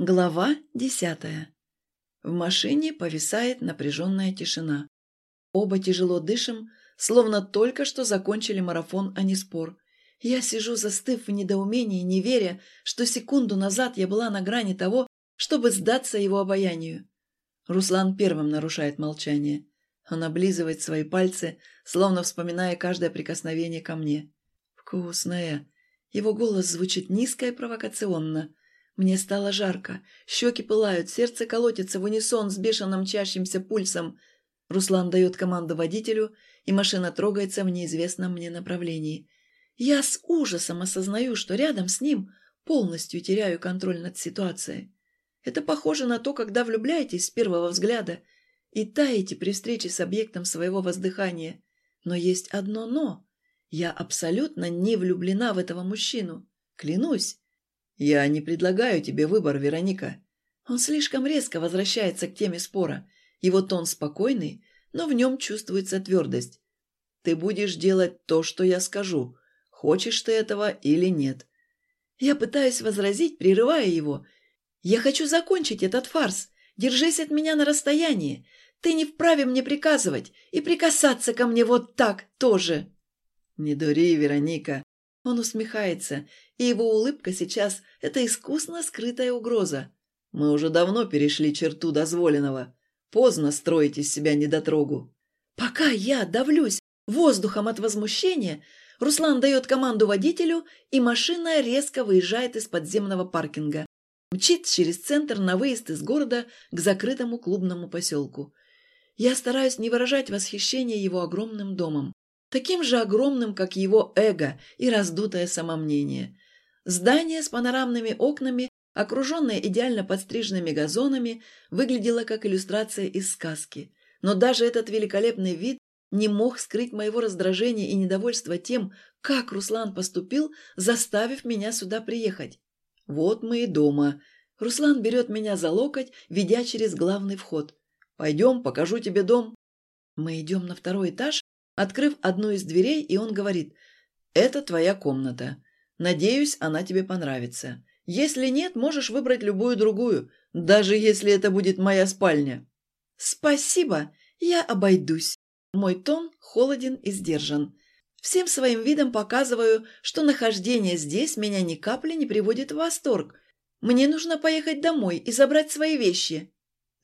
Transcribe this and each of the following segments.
Глава десятая. В машине повисает напряженная тишина. Оба тяжело дышим, словно только что закончили марафон, а не спор. Я сижу, застыв в недоумении, не веря, что секунду назад я была на грани того, чтобы сдаться его обаянию. Руслан первым нарушает молчание. Он облизывает свои пальцы, словно вспоминая каждое прикосновение ко мне. «Вкусная!» Его голос звучит низко и провокационно. Мне стало жарко, щеки пылают, сердце колотится в унисон с бешеным мчащимся пульсом. Руслан дает команду водителю, и машина трогается в неизвестном мне направлении. Я с ужасом осознаю, что рядом с ним полностью теряю контроль над ситуацией. Это похоже на то, когда влюбляетесь с первого взгляда и таете при встрече с объектом своего воздыхания. Но есть одно «но». Я абсолютно не влюблена в этого мужчину. Клянусь. «Я не предлагаю тебе выбор, Вероника». Он слишком резко возвращается к теме спора. Его тон спокойный, но в нем чувствуется твердость. «Ты будешь делать то, что я скажу. Хочешь ты этого или нет?» Я пытаюсь возразить, прерывая его. «Я хочу закончить этот фарс. Держись от меня на расстоянии. Ты не вправе мне приказывать и прикасаться ко мне вот так тоже». «Не дури, Вероника». Он усмехается, и его улыбка сейчас – это искусно скрытая угроза. Мы уже давно перешли черту дозволенного. Поздно строить из себя недотрогу. Пока я давлюсь воздухом от возмущения, Руслан дает команду водителю, и машина резко выезжает из подземного паркинга. Мчит через центр на выезд из города к закрытому клубному поселку. Я стараюсь не выражать восхищения его огромным домом. Таким же огромным, как его эго и раздутое самомнение. Здание с панорамными окнами, окруженное идеально подстриженными газонами, выглядело как иллюстрация из сказки. Но даже этот великолепный вид не мог скрыть моего раздражения и недовольства тем, как Руслан поступил, заставив меня сюда приехать. Вот мы и дома. Руслан берет меня за локоть, ведя через главный вход. «Пойдем, покажу тебе дом». Мы идем на второй этаж, открыв одну из дверей, и он говорит, «Это твоя комната. Надеюсь, она тебе понравится. Если нет, можешь выбрать любую другую, даже если это будет моя спальня». «Спасибо, я обойдусь». Мой тон холоден и сдержан. Всем своим видом показываю, что нахождение здесь меня ни капли не приводит в восторг. Мне нужно поехать домой и забрать свои вещи.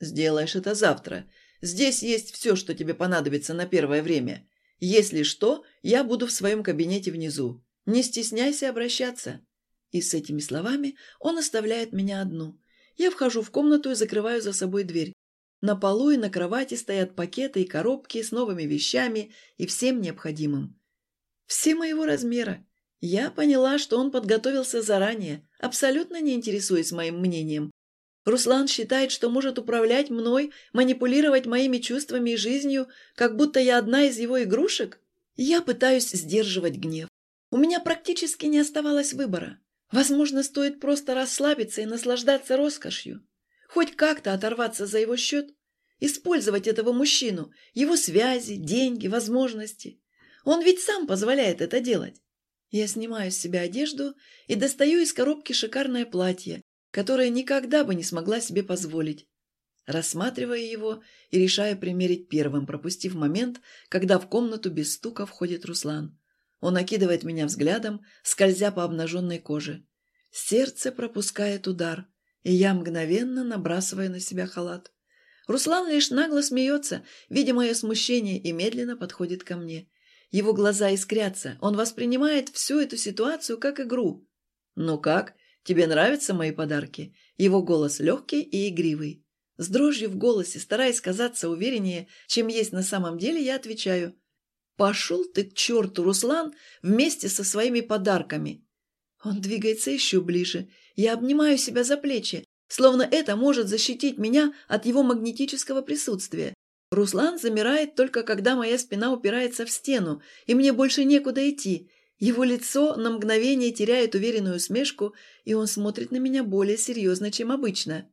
Сделаешь это завтра. Здесь есть все, что тебе понадобится на первое время. Если что, я буду в своем кабинете внизу. Не стесняйся обращаться». И с этими словами он оставляет меня одну. Я вхожу в комнату и закрываю за собой дверь. На полу и на кровати стоят пакеты и коробки с новыми вещами и всем необходимым. Все моего размера. Я поняла, что он подготовился заранее, абсолютно не интересуясь моим мнением. Руслан считает, что может управлять мной, манипулировать моими чувствами и жизнью, как будто я одна из его игрушек. Я пытаюсь сдерживать гнев. У меня практически не оставалось выбора. Возможно, стоит просто расслабиться и наслаждаться роскошью. Хоть как-то оторваться за его счет. Использовать этого мужчину, его связи, деньги, возможности. Он ведь сам позволяет это делать. Я снимаю с себя одежду и достаю из коробки шикарное платье, которое никогда бы не смогла себе позволить. Рассматривая его и решая примерить первым, пропустив момент, когда в комнату без стука входит Руслан. Он окидывает меня взглядом, скользя по обнаженной коже. Сердце пропускает удар, и я мгновенно набрасываю на себя халат. Руслан лишь нагло смеется, видя мое смущение, и медленно подходит ко мне. Его глаза искрятся, он воспринимает всю эту ситуацию как игру. «Ну как, тебе нравятся мои подарки?» Его голос легкий и игривый. С дрожью в голосе, стараясь казаться увереннее, чем есть на самом деле, я отвечаю – «Пошел ты к черту, Руслан, вместе со своими подарками!» Он двигается еще ближе. Я обнимаю себя за плечи, словно это может защитить меня от его магнетического присутствия. Руслан замирает только когда моя спина упирается в стену, и мне больше некуда идти. Его лицо на мгновение теряет уверенную усмешку, и он смотрит на меня более серьезно, чем обычно.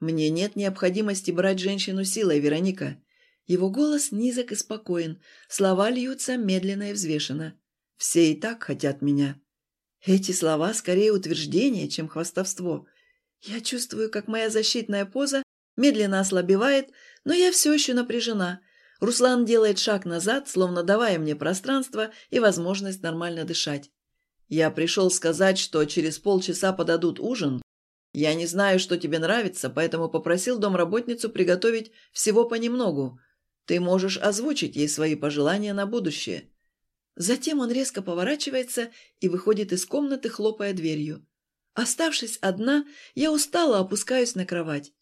«Мне нет необходимости брать женщину силой, Вероника. Его голос низок и спокоен, слова льются медленно и взвешенно. «Все и так хотят меня». Эти слова скорее утверждение, чем хвастовство. Я чувствую, как моя защитная поза медленно ослабевает, но я все еще напряжена. Руслан делает шаг назад, словно давая мне пространство и возможность нормально дышать. Я пришел сказать, что через полчаса подадут ужин. Я не знаю, что тебе нравится, поэтому попросил домработницу приготовить всего понемногу. Ты можешь озвучить ей свои пожелания на будущее. Затем он резко поворачивается и выходит из комнаты, хлопая дверью. Оставшись одна, я устало опускаюсь на кровать.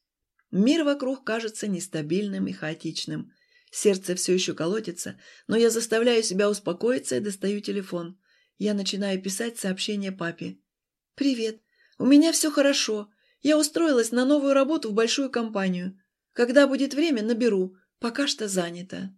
Мир вокруг кажется нестабильным и хаотичным. Сердце все еще колотится, но я заставляю себя успокоиться и достаю телефон. Я начинаю писать сообщение папе. «Привет. У меня все хорошо. Я устроилась на новую работу в большую компанию. Когда будет время, наберу. Пока что занято».